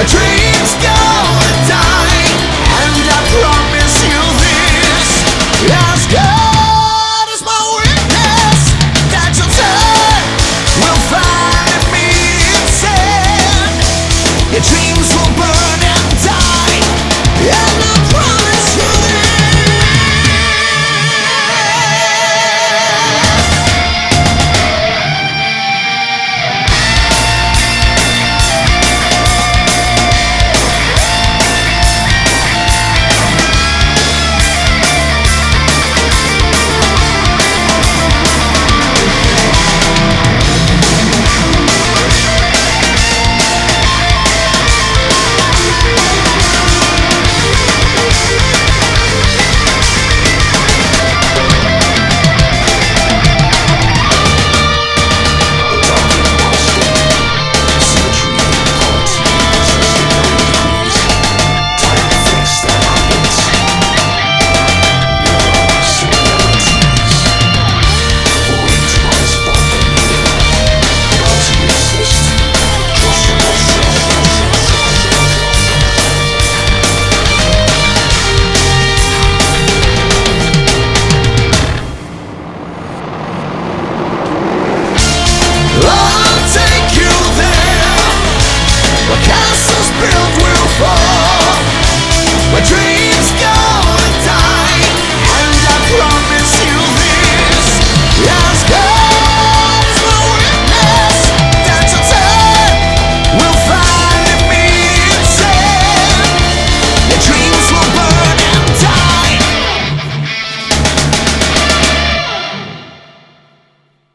My dream